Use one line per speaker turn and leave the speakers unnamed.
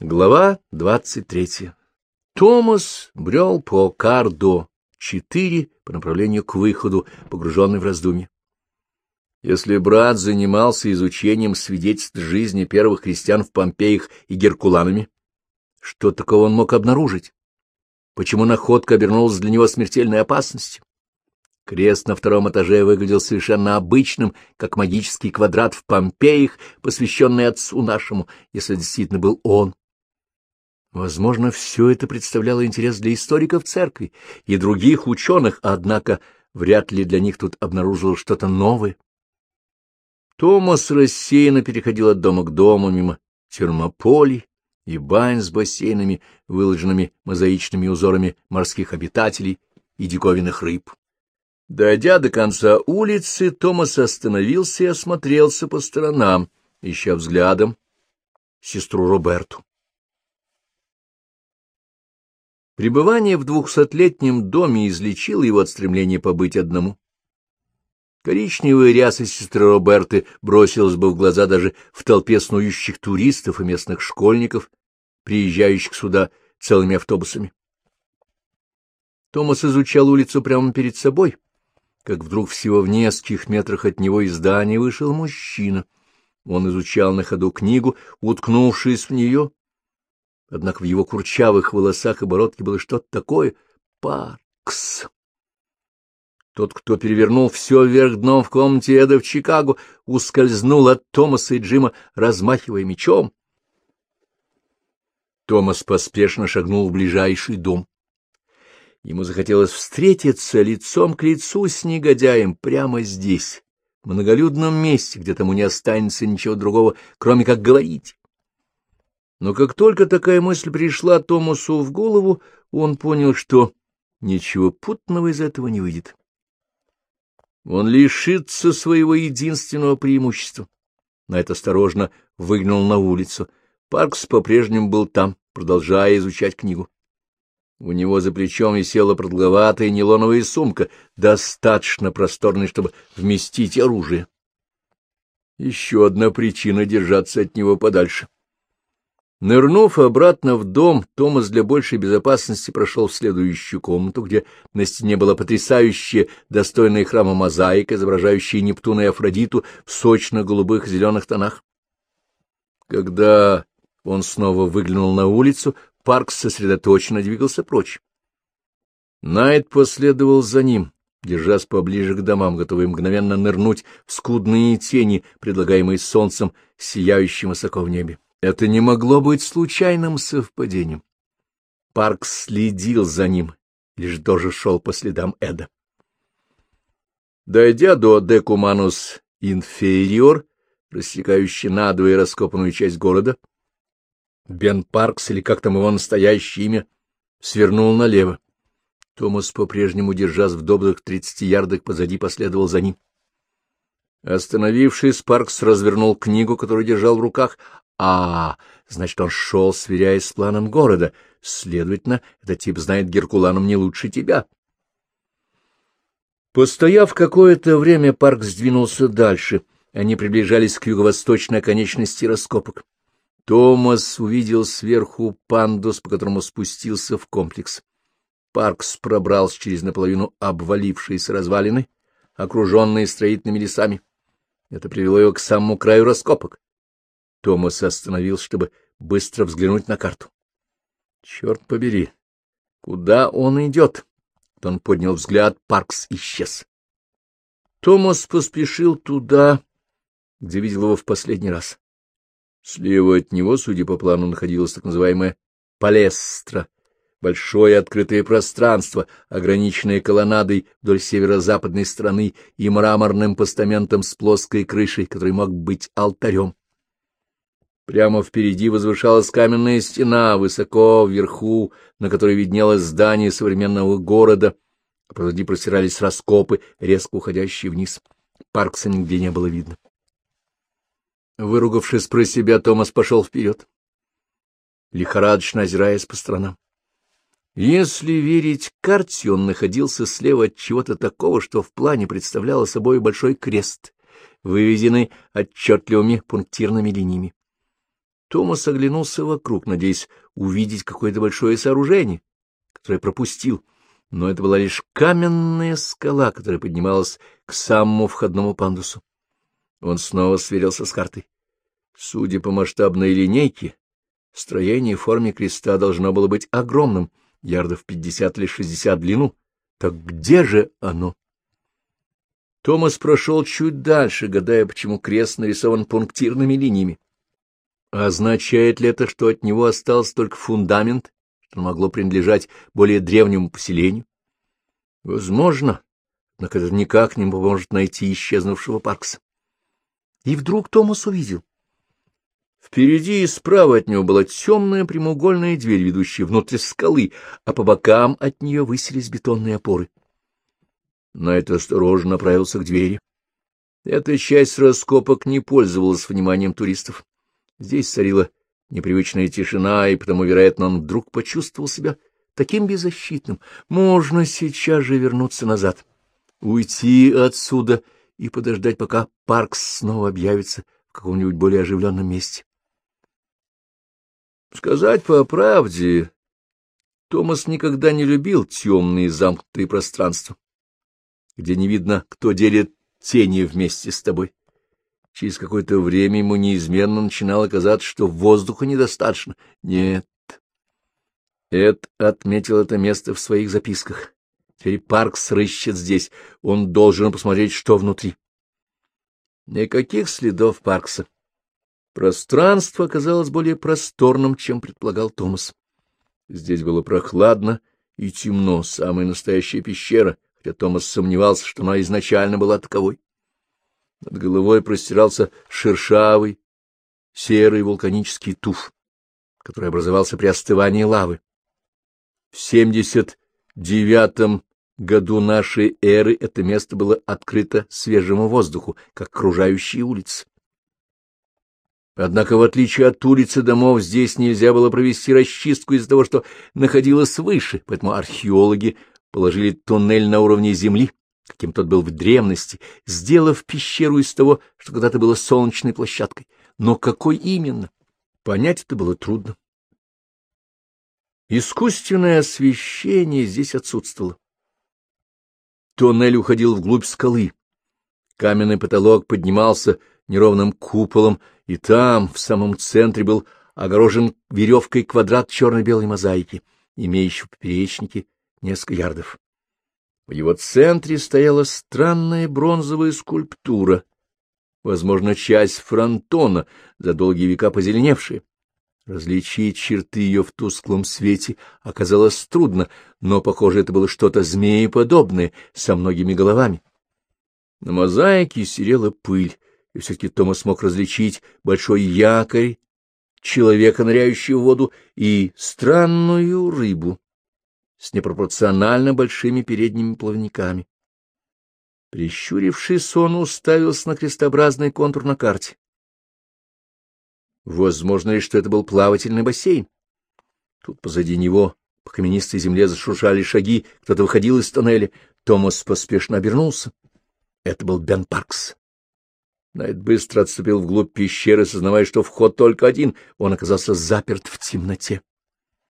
Глава двадцать третья. Томас брел по Кардо четыре по направлению к выходу, погруженный в раздумье. Если брат занимался изучением свидетельств жизни первых христиан в Помпеях и Геркуланами, что такого он мог обнаружить? Почему находка обернулась для него смертельной опасностью? Крест на втором этаже выглядел совершенно обычным, как магический квадрат в Помпеях, посвященный отцу нашему, если действительно был он. Возможно, все это представляло интерес для историков церкви и других ученых, однако вряд ли для них тут обнаружилось что-то новое. Томас рассеянно переходил от дома к дому мимо термополей и бань с бассейнами, выложенными мозаичными узорами морских обитателей и диковинных рыб. Дойдя до конца улицы, Томас остановился и осмотрелся по сторонам, ища взглядом сестру Роберту. Пребывание в двухсотлетнем доме излечило его от стремления побыть одному. Коричневая ряса сестры Роберты бросилась бы в глаза даже в толпе снующих туристов и местных школьников, приезжающих сюда целыми автобусами. Томас изучал улицу прямо перед собой, как вдруг всего в нескольких метрах от него из здания вышел мужчина. Он изучал на ходу книгу, уткнувшись в нее. Однако в его курчавых волосах и бородке было что-то такое — Паркс. Тот, кто перевернул все вверх дном в комнате Эда в Чикаго, ускользнул от Томаса и Джима, размахивая мечом. Томас поспешно шагнул в ближайший дом. Ему захотелось встретиться лицом к лицу с негодяем прямо здесь, в многолюдном месте, где тому не останется ничего другого, кроме как говорить. Но как только такая мысль пришла Томасу в голову, он понял, что ничего путного из этого не выйдет. Он лишится своего единственного преимущества. На это осторожно выглянул на улицу. Паркс по-прежнему был там, продолжая изучать книгу. У него за плечом висела продолговатая нейлоновая сумка, достаточно просторная, чтобы вместить оружие. Еще одна причина держаться от него подальше. Нырнув обратно в дом, Томас для большей безопасности прошел в следующую комнату, где на стене была потрясающая, достойная храма мозаика, изображающая Нептуна и Афродиту в сочно-голубых зеленых тонах. Когда он снова выглянул на улицу, Паркс сосредоточенно двигался прочь. Найт последовал за ним, держась поближе к домам, готовый мгновенно нырнуть в скудные тени, предлагаемые солнцем, сияющим высоко в небе. Это не могло быть случайным совпадением. Паркс следил за ним, лишь тоже шел по следам Эда. Дойдя до Декуманус Инфериор, рассекающий надвое раскопанную часть города, Бен Паркс, или как там его настоящее имя, свернул налево. Томас, по-прежнему держась в добрых тридцати ярдах позади, последовал за ним. Остановившись, Паркс развернул книгу, которую держал в руках. А, значит, он шел, сверяясь с планом города. Следовательно, этот тип знает Геркуланом не лучше тебя. Постояв какое-то время, Паркс сдвинулся дальше. Они приближались к юго-восточной оконечности раскопок. Томас увидел сверху пандус, по которому спустился в комплекс. Паркс пробрался через наполовину обвалившиеся развалины, окруженные строительными лесами. Это привело его к самому краю раскопок. Томас остановился, чтобы быстро взглянуть на карту. Черт побери, куда он идет? Он поднял взгляд, Паркс исчез. Томас поспешил туда, где видел его в последний раз. Слева от него, судя по плану, находилась так называемая палестра, большое открытое пространство, ограниченное колоннадой вдоль северо-западной стороны и мраморным постаментом с плоской крышей, который мог быть алтарем. Прямо впереди возвышалась каменная стена, высоко вверху, на которой виднелось здание современного города, а позади простирались раскопы, резко уходящие вниз. Паркса нигде не было видно. Выругавшись про себя, Томас пошел вперед, лихорадочно озираясь по сторонам. Если верить карте, он находился слева от чего-то такого, что в плане представляло собой большой крест, выведенный отчетливыми пунктирными линиями. Томас оглянулся вокруг, надеясь увидеть какое-то большое сооружение, которое пропустил, но это была лишь каменная скала, которая поднималась к самому входному пандусу. Он снова сверился с картой. Судя по масштабной линейке, строение в форме креста должно было быть огромным, ярдов пятьдесят или шестьдесят в длину. Так где же оно? Томас прошел чуть дальше, гадая, почему крест нарисован пунктирными линиями. Означает ли это, что от него остался только фундамент, что могло принадлежать более древнему поселению? Возможно, однако это никак не поможет найти исчезнувшего Паркса. И вдруг Томас увидел. Впереди и справа от него была темная прямоугольная дверь, ведущая внутрь скалы, а по бокам от нее высились бетонные опоры. Найт осторожно направился к двери. Эта часть раскопок не пользовалась вниманием туристов. Здесь царила непривычная тишина, и потому, вероятно, он вдруг почувствовал себя таким беззащитным. Можно сейчас же вернуться назад, уйти отсюда и подождать, пока Паркс снова объявится в каком-нибудь более оживленном месте. Сказать по правде, Томас никогда не любил темные замкнутые пространства, где не видно, кто делит тени вместе с тобой. Через какое-то время ему неизменно начинало казаться, что воздуха недостаточно. Нет. Эд отметил это место в своих записках. Теперь Паркс рыщет здесь. Он должен посмотреть, что внутри. Никаких следов Паркса. Пространство оказалось более просторным, чем предполагал Томас. Здесь было прохладно и темно, самая настоящая пещера, хотя Томас сомневался, что она изначально была таковой. Над головой простирался шершавый, серый вулканический туф, который образовался при остывании лавы. В 79-м году нашей эры это место было открыто свежему воздуху, как окружающие улицы. Однако, в отличие от улицы домов, здесь нельзя было провести расчистку из-за того, что находилось выше, поэтому археологи положили туннель на уровне земли, каким тот был в древности, сделав пещеру из того, что когда-то было солнечной площадкой. Но какой именно? Понять это было трудно. Искусственное освещение здесь отсутствовало. Тоннель уходил вглубь скалы. Каменный потолок поднимался неровным куполом, и там, в самом центре, был огорожен веревкой квадрат черно-белой мозаики, имеющий в поперечнике несколько ярдов. В его центре стояла странная бронзовая скульптура, возможно, часть фронтона, за долгие века позеленевшая. Различить черты ее в тусклом свете оказалось трудно, но, похоже, это было что-то змееподобное, со многими головами. На мозаике серела пыль, и все-таки Томас смог различить большой якорь, человека, ныряющего в воду, и странную рыбу, с непропорционально большими передними плавниками. Прищурившись, он уставился на крестообразный контур на карте. Возможно ли, что это был плавательный бассейн? Тут позади него по каменистой земле зашуршали шаги, кто-то выходил из тоннеля. Томас поспешно обернулся. Это был Бен Паркс. Найт быстро отступил вглубь пещеры, сознавая, что вход только один. Он оказался заперт в темноте.